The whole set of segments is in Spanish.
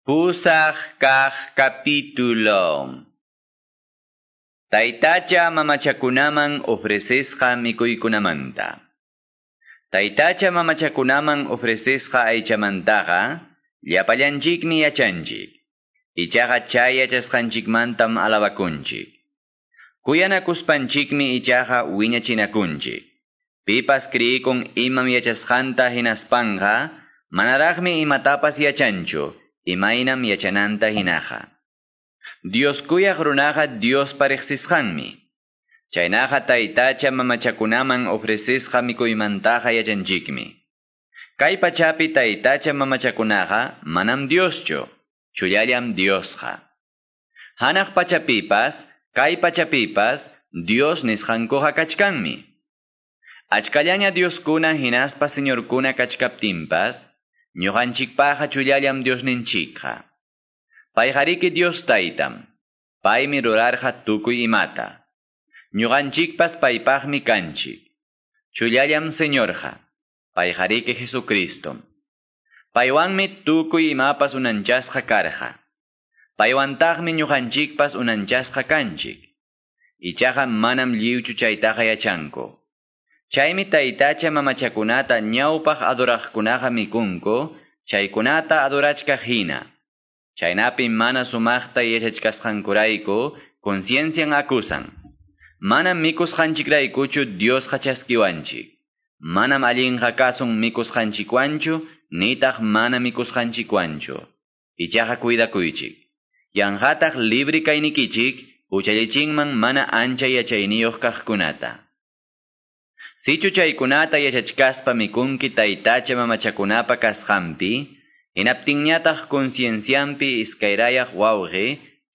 Pusaq kaq capítulo. Taitacha mamachakunaman ofrecesqa mikuykunamanta. Taitacha mamachakunaman ofrecesqa aychamantaqa llapallanchikmi yachanchik. Ichaqa chay yachasqanchikmantam alabakunchik. Kuyanakuspanchikmi ichaqa wiñachinakunchik. Pipas kriikun imam yachasqanta hinaspanja, manaraqmi imatapas yachanchu imaynam yachananta hinaqa. Dios kuyaq runaqa Dios parejsisqanmi. Chaynaqa taytacha mamachakunaman ofrecisqa mikuymantaqa yachanchikmi. Kay pachapi taytacha mamachakunaqa manam Dioschu, chullallam Diosqa. Hanaq pachapipas, kay pachapipas, Dios nisqankuqa kachkanmi. Achkallaña Dioskuna hinaspa Señorkuna kachkaptinpas, ñuqanchikpaqa chullallam Diosninchikqa. Payqariki Dios taytam, paymi rurarqa tukuy imata. Ñuqanchikpas paypaqmi kanchik. Chullallam Señorqa, payqariki Jesucristo. Paywanmi tukuy imapas unanchasqa karqa. Paywantaqmi ñuqanchikpas unanchasqa kanchik. Ichaqa manam lliwchu chaytaqa yachanku. Chaymi taytacha mamachakunata ñawpaq adoraqkunaqa mikunku, chaykunata adorachka hina. Chaynapi mana sumaqta yachachkasqankurayku conciencian akusan. Manam mikusqanchikraykuchu Dios chaskiwanchik. Manam allinqa kasun mikusqanchikwanchu, nitaq mana mikusqanchikwanchu. Ichaqa cuidakuychik. Yanqataq libre kaynikichik, uchallichinman mana ancha yachayniyuq kaqkunata. Sichu chaykunata yachachkaspa mikunki taytacha mamachakunapa kasqanpi, hinaptinñataq conciencianpi iskayrayaq wawqi,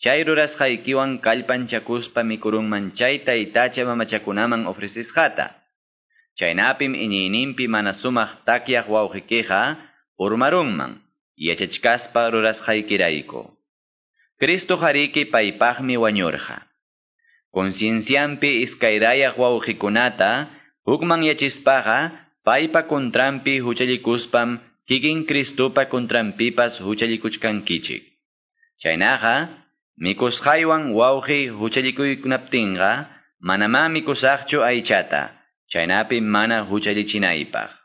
chay rurasqaykiwan kallpanchakuspa mikurunman chay taytacha mamachakunaman ofrecisqata. Chaynapim iñiyninpi mana sumaq takyaq wawqikiqa urmarunman, yachachkaspa rurasqaykirayku. Cristo hariki paypaqmi wañurqa. Conciencianpi iskayrayaq wawqikunata, Hukman yachispaqa, paypa kontrampi huchallikuspam, kikin Kristupa kontrampipas huchallikuchkankichik. Chaynaqa, mikusqaywan wawqi huchallikuykunaptinqa, manama mikusaqchu aychata, chaynapi mana huchallichinaypaq.